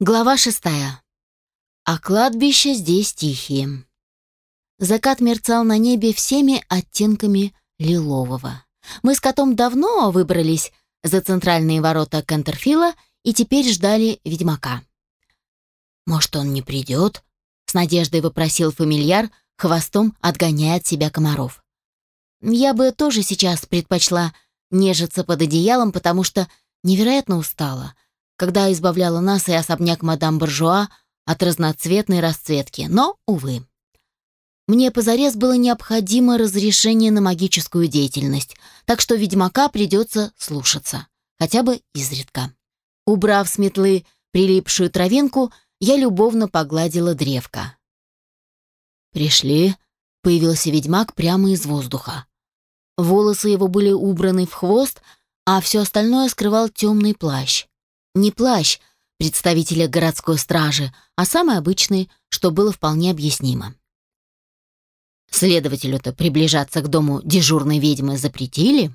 Глава шестая. А кладбища здесь тихие. Закат мерцал на небе всеми оттенками лилового. Мы с котом давно выбрались за центральные ворота Кентерфила и теперь ждали ведьмака. «Может, он не придет?» — с надеждой вопросил фамильяр, хвостом отгоняя от себя комаров. Я бы тоже сейчас предпочла нежиться под одеялом, потому что невероятно устала — когда избавляла нас и особняк мадам Буржуа от разноцветной расцветки, но, увы. Мне позарез было необходимо разрешение на магическую деятельность, так что ведьмака придется слушаться, хотя бы изредка. Убрав с метлы прилипшую травинку, я любовно погладила древко. «Пришли», — появился ведьмак прямо из воздуха. Волосы его были убраны в хвост, а все остальное скрывал темный плащ. Не плащ представителя городской стражи, а самый обычный, что было вполне объяснимо. Следователю-то приближаться к дому дежурной ведьмы запретили?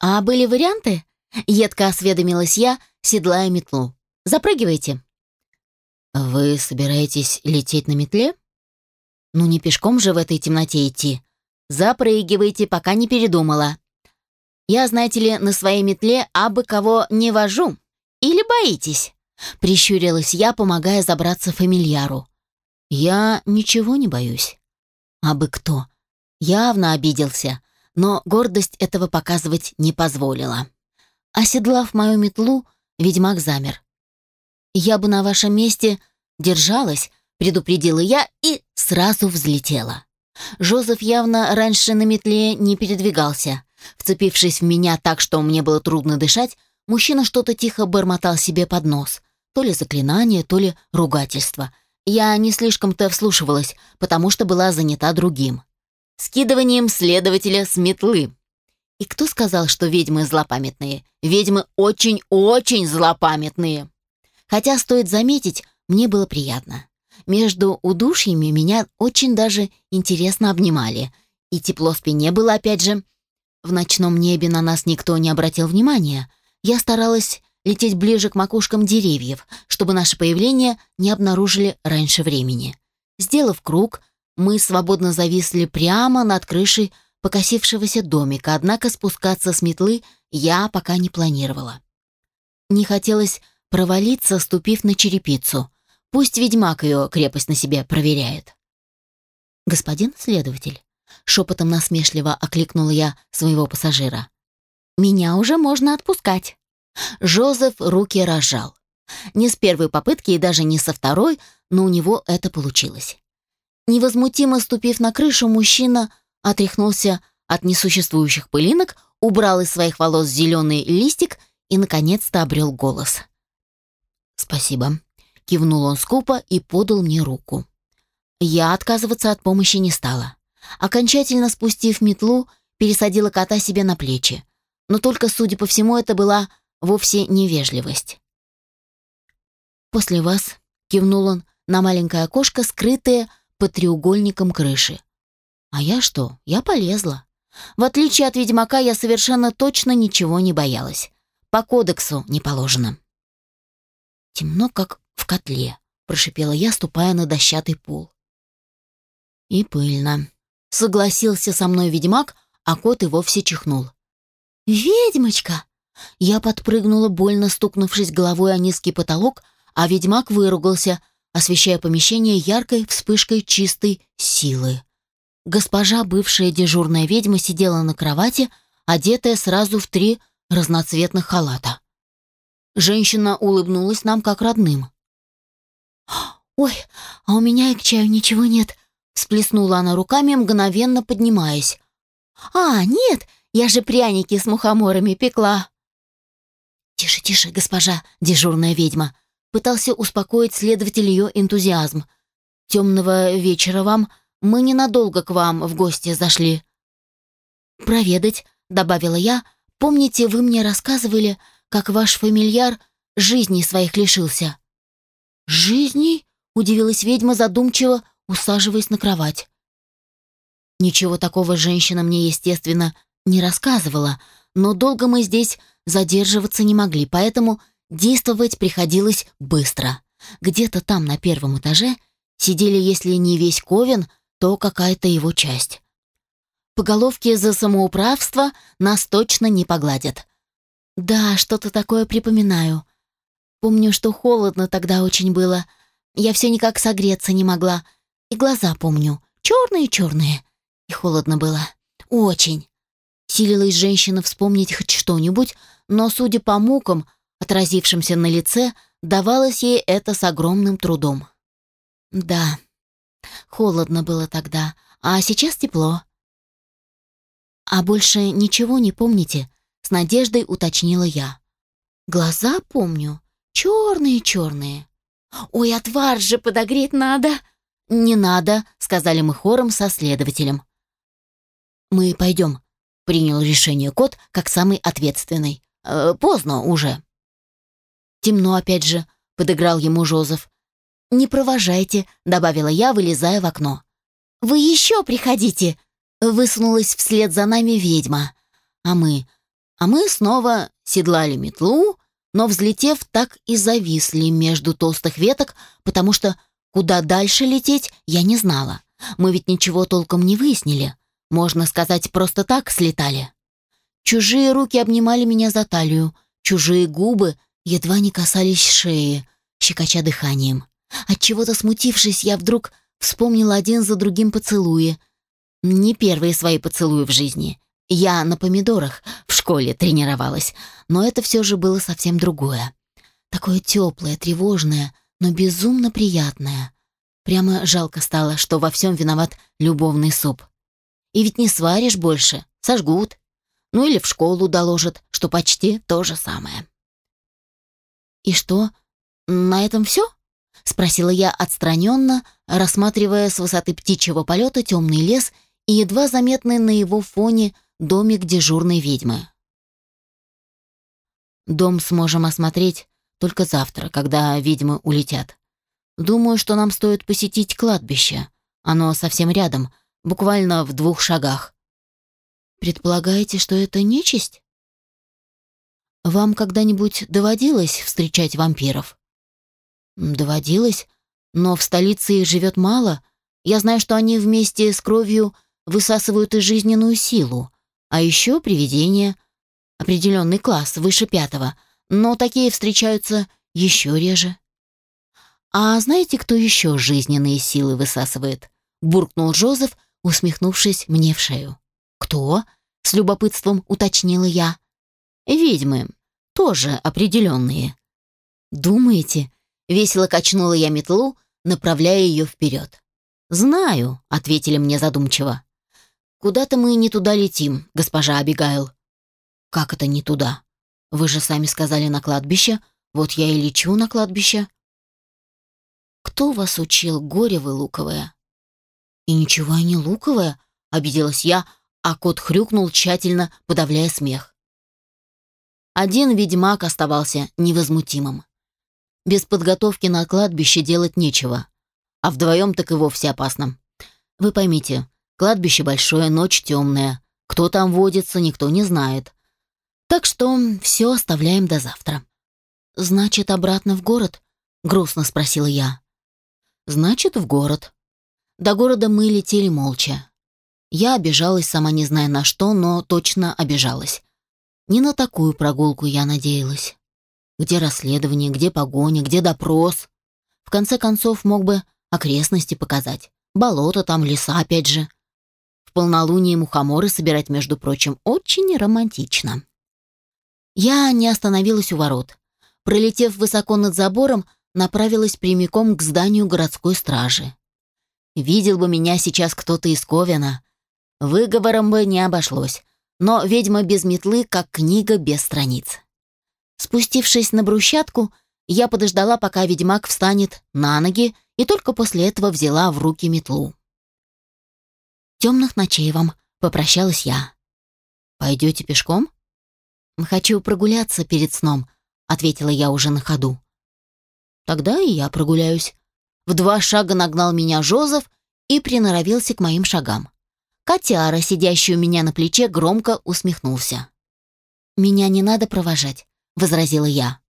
А были варианты? Едко осведомилась я, седлая метлу. Запрыгивайте. Вы собираетесь лететь на метле? Ну не пешком же в этой темноте идти. Запрыгивайте, пока не передумала. Я, знаете ли, на своей метле абы кого не вожу. Или боитесь?» Прищурилась я, помогая забраться фамильяру. «Я ничего не боюсь». А бы кто? Явно обиделся, но гордость этого показывать не позволила. Оседлав мою метлу, ведьмак замер. «Я бы на вашем месте держалась», — предупредила я и сразу взлетела. Жозеф явно раньше на метле не передвигался. Вцепившись в меня так, что мне было трудно дышать, Мужчина что-то тихо бормотал себе под нос. То ли заклинание, то ли ругательство. Я не слишком-то вслушивалась, потому что была занята другим. Скидыванием следователя с метлы. И кто сказал, что ведьмы злопамятные? Ведьмы очень-очень злопамятные. Хотя, стоит заметить, мне было приятно. Между удушьями меня очень даже интересно обнимали. И тепло в спине было опять же. В ночном небе на нас никто не обратил внимания — я старалась лететь ближе к макушкам деревьев, чтобы наше появление не обнаружили раньше времени. Сделав круг, мы свободно зависли прямо над крышей покосившегося домика, однако спускаться с метлы я пока не планировала. Не хотелось провалиться, ступив на черепицу. Пусть ведьмак ее крепость на себе проверяет. «Господин следователь», — шепотом насмешливо окликнула я своего пассажира. Меня уже можно отпускать. Жозеф руки разжал. Не с первой попытки и даже не со второй, но у него это получилось. Невозмутимо ступив на крышу, мужчина отряхнулся от несуществующих пылинок, убрал из своих волос зеленый листик и, наконец-то, обрел голос. «Спасибо», — кивнул он скупо и подал мне руку. Я отказываться от помощи не стала. Окончательно спустив метлу, пересадила кота себе на плечи но только, судя по всему, это была вовсе невежливость. «После вас», — кивнул он на маленькое окошко, скрытое под треугольником крыши. «А я что? Я полезла. В отличие от ведьмака, я совершенно точно ничего не боялась. По кодексу не положено». «Темно, как в котле», — прошипела я, ступая на дощатый пол. «И пыльно», — согласился со мной ведьмак, а кот и вовсе чихнул. «Ведьмочка!» Я подпрыгнула, больно стукнувшись головой о низкий потолок, а ведьмак выругался, освещая помещение яркой вспышкой чистой силы. Госпожа, бывшая дежурная ведьма, сидела на кровати, одетая сразу в три разноцветных халата. Женщина улыбнулась нам как родным. «Ой, а у меня и к чаю ничего нет», — всплеснула она руками, мгновенно поднимаясь. «А, нет, я же пряники с мухоморами пекла». «Тише, тише, госпожа, дежурная ведьма», пытался успокоить следователь ее энтузиазм. «Темного вечера вам, мы ненадолго к вам в гости зашли». «Проведать», — добавила я, — «помните, вы мне рассказывали, как ваш фамильяр жизни своих лишился?» «Жизней?» — удивилась ведьма задумчиво, усаживаясь на кровать. Ничего такого женщина мне, естественно, не рассказывала, но долго мы здесь задерживаться не могли, поэтому действовать приходилось быстро. Где-то там, на первом этаже, сидели, если не весь Ковен, то какая-то его часть. По головке за самоуправство нас точно не погладят. Да, что-то такое припоминаю. Помню, что холодно тогда очень было. Я все никак согреться не могла. И глаза помню. Черные-черные. И холодно было. Очень. Силилась женщина вспомнить хоть что-нибудь, но, судя по мукам, отразившимся на лице, давалось ей это с огромным трудом. Да, холодно было тогда, а сейчас тепло. А больше ничего не помните? С надеждой уточнила я. Глаза помню, черные-черные. Ой, отвар же подогреть надо. Не надо, сказали мы хором со следователем. Мы пойдем, принял решение кот как самый ответственный. Э, поздно уже. Темно опять же, подыграл ему Жозеф. Не провожайте, добавила я, вылезая в окно. Вы еще приходите, высунулась вслед за нами ведьма. А мы, а мы снова седлали метлу, но взлетев, так и зависли между толстых веток, потому что куда дальше лететь я не знала. Мы ведь ничего толком не выяснили. Можно сказать, просто так слетали. Чужие руки обнимали меня за талию, чужие губы едва не касались шеи, щекоча дыханием. От чего то смутившись, я вдруг вспомнила один за другим поцелуи. Не первые свои поцелуи в жизни. Я на помидорах в школе тренировалась, но это все же было совсем другое. Такое теплое, тревожное, но безумно приятное. Прямо жалко стало, что во всем виноват любовный суп. И ведь не сваришь больше, сожгут. Ну или в школу доложат, что почти то же самое. «И что, на этом все?» — спросила я отстраненно, рассматривая с высоты птичьего полета темный лес и едва заметный на его фоне домик дежурной ведьмы. «Дом сможем осмотреть только завтра, когда ведьмы улетят. Думаю, что нам стоит посетить кладбище. Оно совсем рядом, буквально в двух шагах. Предполагаете, что это нечисть? Вам когда-нибудь доводилось встречать вампиров? Доводилось, но в столице их живет мало. Я знаю, что они вместе с кровью высасывают и жизненную силу. А еще привидения, определенный класс, выше пятого, но такие встречаются еще реже. А знаете, кто еще жизненные силы высасывает? Буркнул Жозеф, усмехнувшись мне в шею. «Кто?» — с любопытством уточнила я. «Ведьмы. Тоже определенные». «Думаете?» — весело качнула я метлу, направляя ее вперед. «Знаю», — ответили мне задумчиво. «Куда-то мы не туда летим, госпожа Абигайл». «Как это не туда? Вы же сами сказали на кладбище. Вот я и лечу на кладбище». «Кто вас учил, горе вы луковое?» «И ничего я не луковая», — обиделась я, а кот хрюкнул тщательно, подавляя смех. Один ведьмак оставался невозмутимым. Без подготовки на кладбище делать нечего, а вдвоем так и вовсе опасно. Вы поймите, кладбище большое, ночь темная, кто там водится, никто не знает. Так что все оставляем до завтра. «Значит, обратно в город?» — грустно спросила я. «Значит, в город», до города мы летели молча. Я обижалась, сама не зная на что, но точно обижалась. Не на такую прогулку я надеялась. Где расследование, где погоня, где допрос? В конце концов, мог бы окрестности показать. Болото там, леса опять же. В полнолуние мухоморы собирать, между прочим, очень романтично. Я не остановилась у ворот. Пролетев высоко над забором, направилась прямиком к зданию городской стражи. Видел бы меня сейчас кто-то из Ковена. Выговором бы не обошлось. Но ведьма без метлы, как книга без страниц. Спустившись на брусчатку, я подождала, пока ведьмак встанет на ноги, и только после этого взяла в руки метлу. «Темных ночей вам», — попрощалась я. «Пойдете пешком?» «Хочу прогуляться перед сном», — ответила я уже на ходу. «Тогда и я прогуляюсь», в два шага нагнал меня Жозеф и приноровился к моим шагам. Котяра, сидящий у меня на плече, громко усмехнулся. «Меня не надо провожать», — возразила я.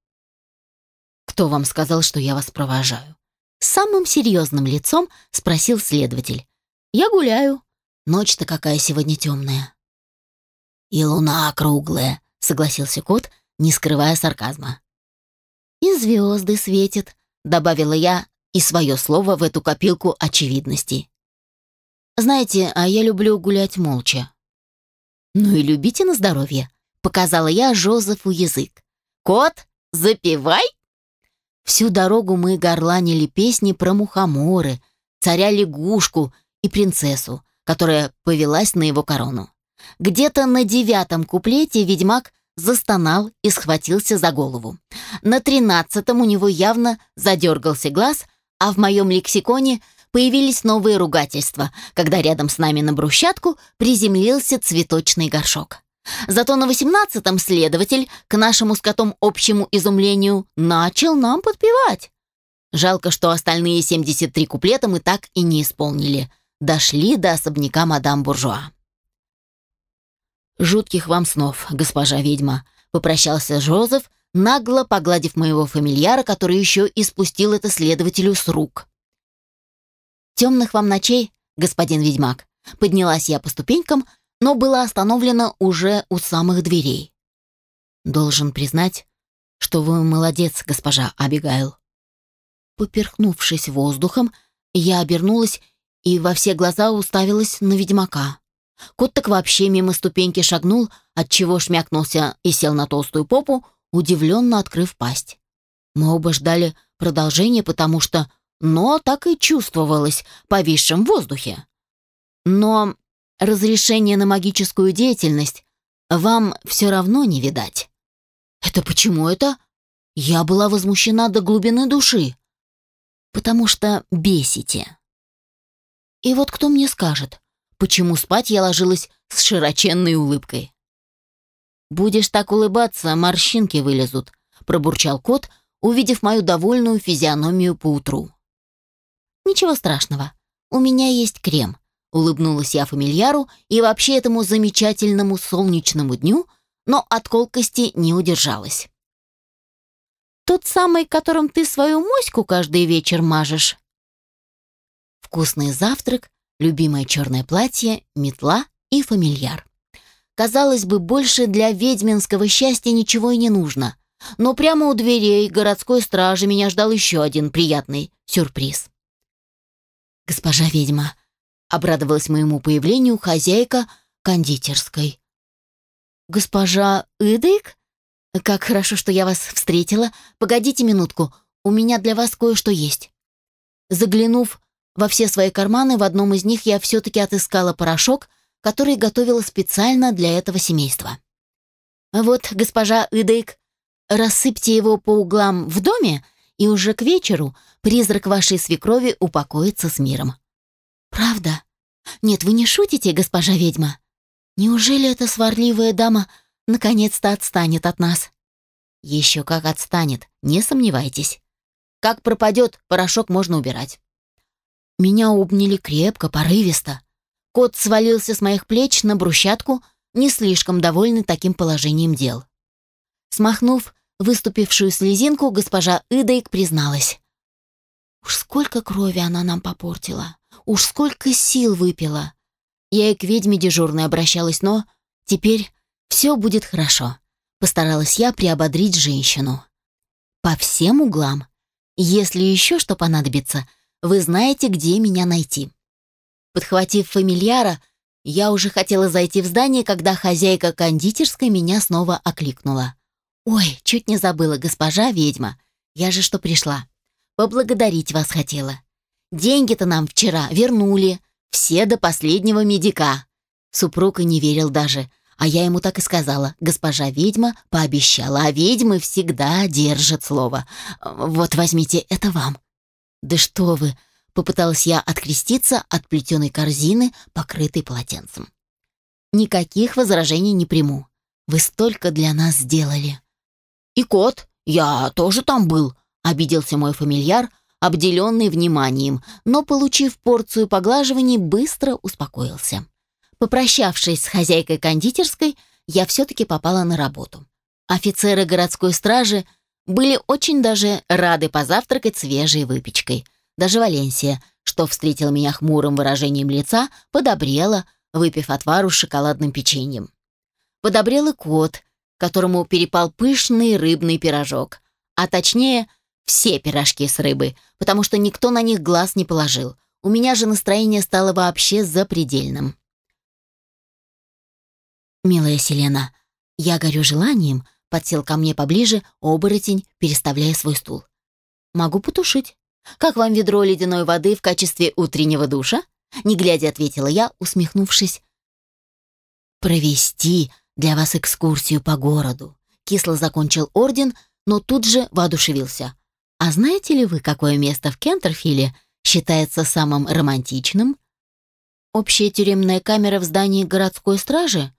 кто вам сказал, что я вас провожаю?» Самым серьезным лицом спросил следователь. «Я гуляю. Ночь-то какая сегодня темная». «И луна круглая», — согласился кот, не скрывая сарказма. «И звезды светят», — добавила я и свое слово в эту копилку очевидностей. «Знаете, а я люблю гулять молча». «Ну и любите на здоровье», — показала я Жозефу язык. «Кот, запивай!» Всю дорогу мы горланили песни про мухоморы, царя-лягушку и принцессу, которая повелась на его корону. Где-то на девятом куплете ведьмак застонал и схватился за голову. На тринадцатом у него явно задергался глаз, а в моем лексиконе появились новые ругательства, когда рядом с нами на брусчатку приземлился цветочный горшок. Зато на восемнадцатом следователь, к нашему с котом общему изумлению, начал нам подпевать. Жалко, что остальные 73 куплета мы так и не исполнили. Дошли до особняка мадам Буржуа. «Жутких вам снов, госпожа ведьма», — попрощался Жозеф, нагло погладив моего фамильяра, который еще и спустил это следователю с рук. «Темных вам ночей, господин ведьмак», — поднялась я по ступенькам, но была остановлена уже у самых дверей. «Должен признать, что вы молодец, госпожа Абигайл». Поперхнувшись воздухом, я обернулась и во все глаза уставилась на ведьмака. Кот так вообще мимо ступеньки шагнул, отчего шмякнулся и сел на толстую попу, удивленно открыв пасть. Мы оба ждали продолжения, потому что «но» так и чувствовалось повисшим в воздухе. Но разрешение на магическую деятельность вам все равно не видать. Это почему это? Я была возмущена до глубины души. Потому что бесите. И вот кто мне скажет, почему спать я ложилась с широченной улыбкой. «Будешь так улыбаться, морщинки вылезут», — пробурчал кот, увидев мою довольную физиономию поутру. «Ничего страшного, у меня есть крем», — улыбнулась я фамильяру и вообще этому замечательному солнечному дню, но от колкости не удержалась. «Тот самый, которым ты свою моську каждый вечер мажешь?» Вкусный завтрак, любимое черное платье, метла и фамильяр. Казалось бы, больше для ведьминского счастья ничего и не нужно. Но прямо у дверей городской стражи меня ждал еще один приятный сюрприз. «Госпожа ведьма», — обрадовалась моему появлению хозяйка кондитерской. «Госпожа Идык? Как хорошо, что я вас встретила. Погодите минутку, у меня для вас кое-что есть». Заглянув во все свои карманы, в одном из них я все-таки отыскала порошок — который готовила специально для этого семейства. «Вот, госпожа Идейк, рассыпьте его по углам в доме, и уже к вечеру призрак вашей свекрови упокоится с миром». «Правда? Нет, вы не шутите, госпожа ведьма? Неужели эта сварливая дама наконец-то отстанет от нас?» «Еще как отстанет, не сомневайтесь. Как пропадет, порошок можно убирать». Меня обняли крепко, порывисто. Кот свалился с моих плеч на брусчатку, не слишком довольный таким положением дел. Смахнув выступившую слезинку, госпожа Идейк призналась. «Уж сколько крови она нам попортила! Уж сколько сил выпила!» Я и к ведьме дежурной обращалась, но теперь все будет хорошо. Постаралась я приободрить женщину. По всем углам. Если еще что понадобится, вы знаете, где меня найти. Подхватив фамильяра, я уже хотела зайти в здание, когда хозяйка кондитерской меня снова окликнула. «Ой, чуть не забыла, госпожа ведьма. Я же что пришла. Поблагодарить вас хотела. Деньги-то нам вчера вернули. Все до последнего медика». Супруг и не верил даже. А я ему так и сказала. Госпожа ведьма пообещала, а ведьмы всегда держат слово. Вот возьмите, это вам. «Да что вы!» Попыталась я откреститься от плетеной корзины, покрытой полотенцем. Никаких возражений не приму. Вы столько для нас сделали. И кот, я тоже там был, обиделся мой фамильяр, обделенный вниманием, но, получив порцию поглаживаний, быстро успокоился. Попрощавшись с хозяйкой кондитерской, я все-таки попала на работу. Офицеры городской стражи были очень даже рады позавтракать свежей выпечкой. Даже Валенсия, что встретила меня хмурым выражением лица, подобрела, выпив отвару с шоколадным печеньем. Подобрел и кот, которому перепал пышный рыбный пирожок, а точнее все пирожки с рыбой, потому что никто на них глаз не положил. У меня же настроение стало вообще запредельным. «Милая Селена, я горю желанием», — подсел ко мне поближе оборотень, переставляя свой стул. «Могу потушить. Как вам ведро ледяной воды в качестве утреннего душа?» Не глядя, ответила я, усмехнувшись. «Провести для вас экскурсию по городу», — кисло закончил орден, но тут же воодушевился. «А знаете ли вы, какое место в Кентерфиле считается самым романтичным?» «Общая тюремная камера в здании городской стражи?»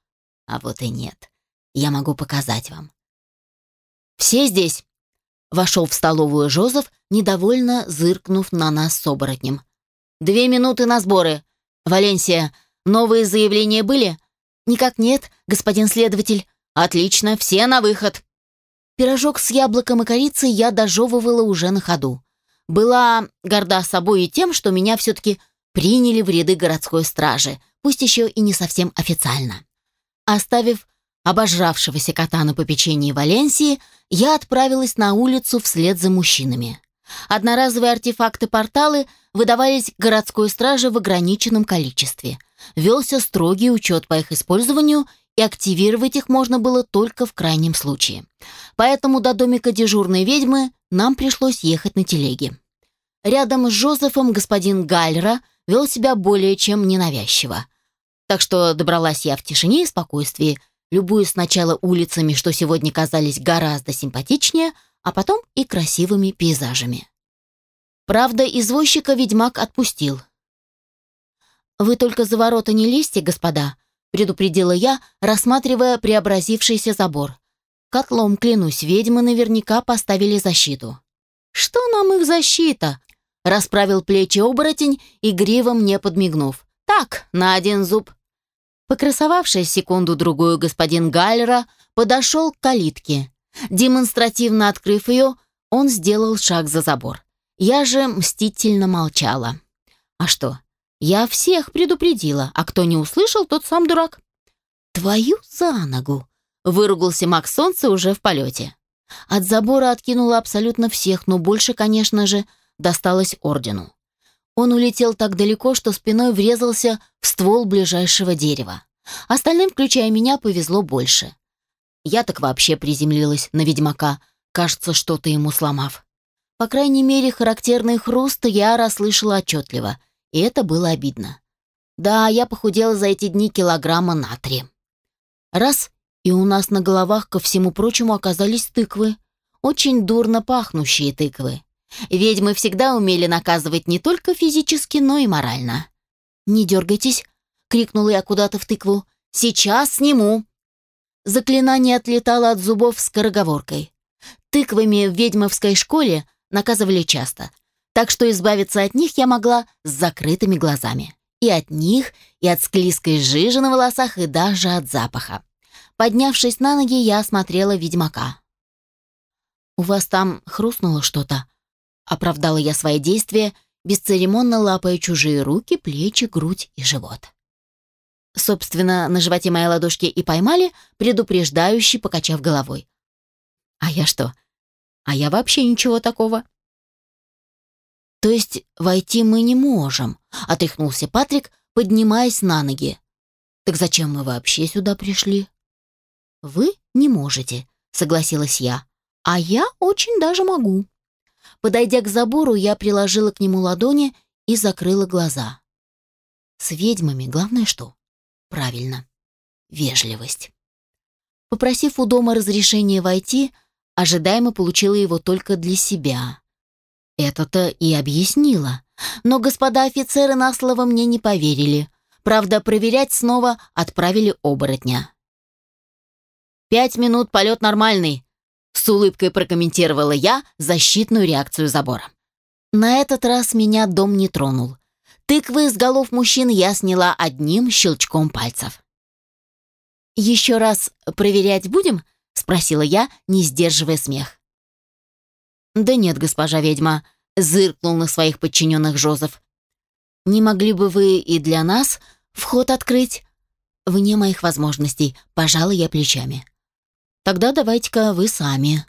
А вот и нет. Я могу показать вам. «Все здесь?» Вошел в столовую Жозеф, недовольно зыркнув на нас с оборотнем. «Две минуты на сборы. Валенсия, новые заявления были?» «Никак нет, господин следователь». «Отлично, все на выход». Пирожок с яблоком и корицей я дожевывала уже на ходу. Была горда собой и тем, что меня все-таки приняли в ряды городской стражи, пусть еще и не совсем официально. Оставив обожравшегося кота на попечении Валенсии, я отправилась на улицу вслед за мужчинами. Одноразовые артефакты-порталы выдавались городской страже в ограниченном количестве. Велся строгий учет по их использованию, и активировать их можно было только в крайнем случае. Поэтому до домика дежурной ведьмы нам пришлось ехать на телеге. Рядом с Жозефом господин Гальра вел себя более чем ненавязчиво. Так что добралась я в тишине и спокойствии, любую сначала улицами, что сегодня казались гораздо симпатичнее, а потом и красивыми пейзажами. Правда, извозчика ведьмак отпустил. «Вы только за ворота не лезьте, господа», — предупредила я, рассматривая преобразившийся забор. «Котлом, клянусь, ведьмы наверняка поставили защиту». «Что нам их защита?» — расправил плечи оборотень, игриво мне подмигнув. «Так, на один зуб». Покрасовавшись секунду-другую господин Гальера подошел к калитке. Демонстративно открыв ее, он сделал шаг за забор. Я же мстительно молчала. А что? Я всех предупредила, а кто не услышал, тот сам дурак. «Твою за ногу!» — выругался Макс Солнце уже в полете. От забора откинуло абсолютно всех, но больше, конечно же, досталось ордену. Он улетел так далеко, что спиной врезался в ствол ближайшего дерева. Остальным, включая меня, повезло больше. Я так вообще приземлилась на ведьмака, кажется, что-то ему сломав. По крайней мере, характерный хруст я расслышала отчетливо, и это было обидно. Да, я похудела за эти дни килограмма на три. Раз, и у нас на головах, ко всему прочему, оказались тыквы. Очень дурно пахнущие тыквы. Ведьмы всегда умели наказывать не только физически, но и морально. «Не дергайтесь», — крикнула я куда-то в тыкву. «Сейчас сниму». Заклинание отлетало от зубов скороговоркой. Тыквами в ведьмовской школе наказывали часто, так что избавиться от них я могла с закрытыми глазами. И от них, и от склизкой жижи на волосах, и даже от запаха. Поднявшись на ноги, я осмотрела ведьмака. «У вас там хрустнуло что-то?» Оправдала я свои действия, бесцеремонно лапая чужие руки, плечи, грудь и живот. Собственно, на животе мои ладошки и поймали, предупреждающий, покачав головой. А я что? А я вообще ничего такого. То есть войти мы не можем, отряхнулся Патрик, поднимаясь на ноги. Так зачем мы вообще сюда пришли? Вы не можете, согласилась я. А я очень даже могу. Подойдя к забору, я приложила к нему ладони и закрыла глаза. С ведьмами главное что? Правильно. Вежливость. Попросив у дома разрешения войти, ожидаемо получила его только для себя. Это-то и объяснила. Но господа офицеры на слово мне не поверили. Правда, проверять снова отправили оборотня. «Пять минут, полет нормальный», с улыбкой прокомментировала я защитную реакцию забора. На этот раз меня дом не тронул. Тыквы с голов мужчин я сняла одним щелчком пальцев. «Еще раз проверять будем?» — спросила я, не сдерживая смех. Да нет, госпожа ведьма, зыркнул на своих подчиненных Жозеф. Не могли бы вы и для нас вход открыть? Вне моих возможностей, пожалуй, я плечами. Тогда давайте-ка вы сами.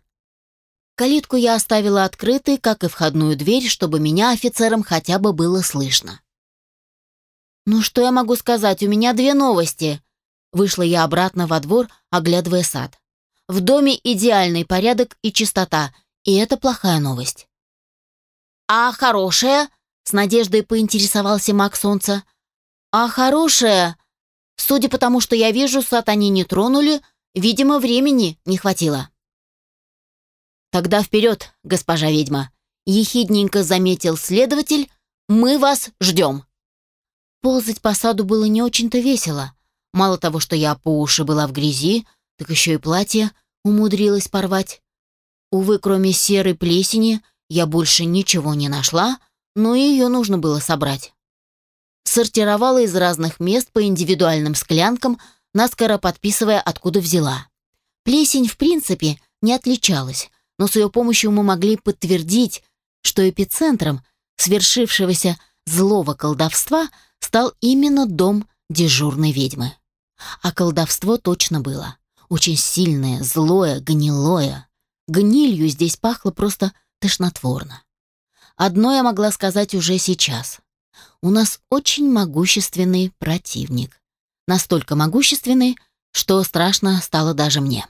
Калитку я оставила открытой, как и входную дверь, чтобы меня офицерам хотя бы было слышно. «Ну что я могу сказать? У меня две новости!» Вышла я обратно во двор, оглядывая сад. В доме идеальный порядок и чистота, и это плохая новость. «А хорошая?» — с надеждой поинтересовался маг солнца. «А хорошая?» Судя по тому, что я вижу, сад они не тронули, видимо, времени не хватило. «Тогда вперед, госпожа ведьма!» — ехидненько заметил следователь. «Мы вас ждем!» Ползать по саду было не очень-то весело. Мало того, что я по уши была в грязи, так еще и платье умудрилась порвать. Увы, кроме серой плесени, я больше ничего не нашла, но ее нужно было собрать. Сортировала из разных мест по индивидуальным склянкам, наскоро подписывая, откуда взяла. Плесень, в принципе, не отличалась, но с ее помощью мы могли подтвердить, что эпицентром свершившегося злого колдовства стал именно дом дежурной ведьмы. А колдовство точно было. Очень сильное, злое, гнилое. Гнилью здесь пахло просто тошнотворно. Одно я могла сказать уже сейчас. У нас очень могущественный противник. Настолько могущественный, что страшно стало даже мне.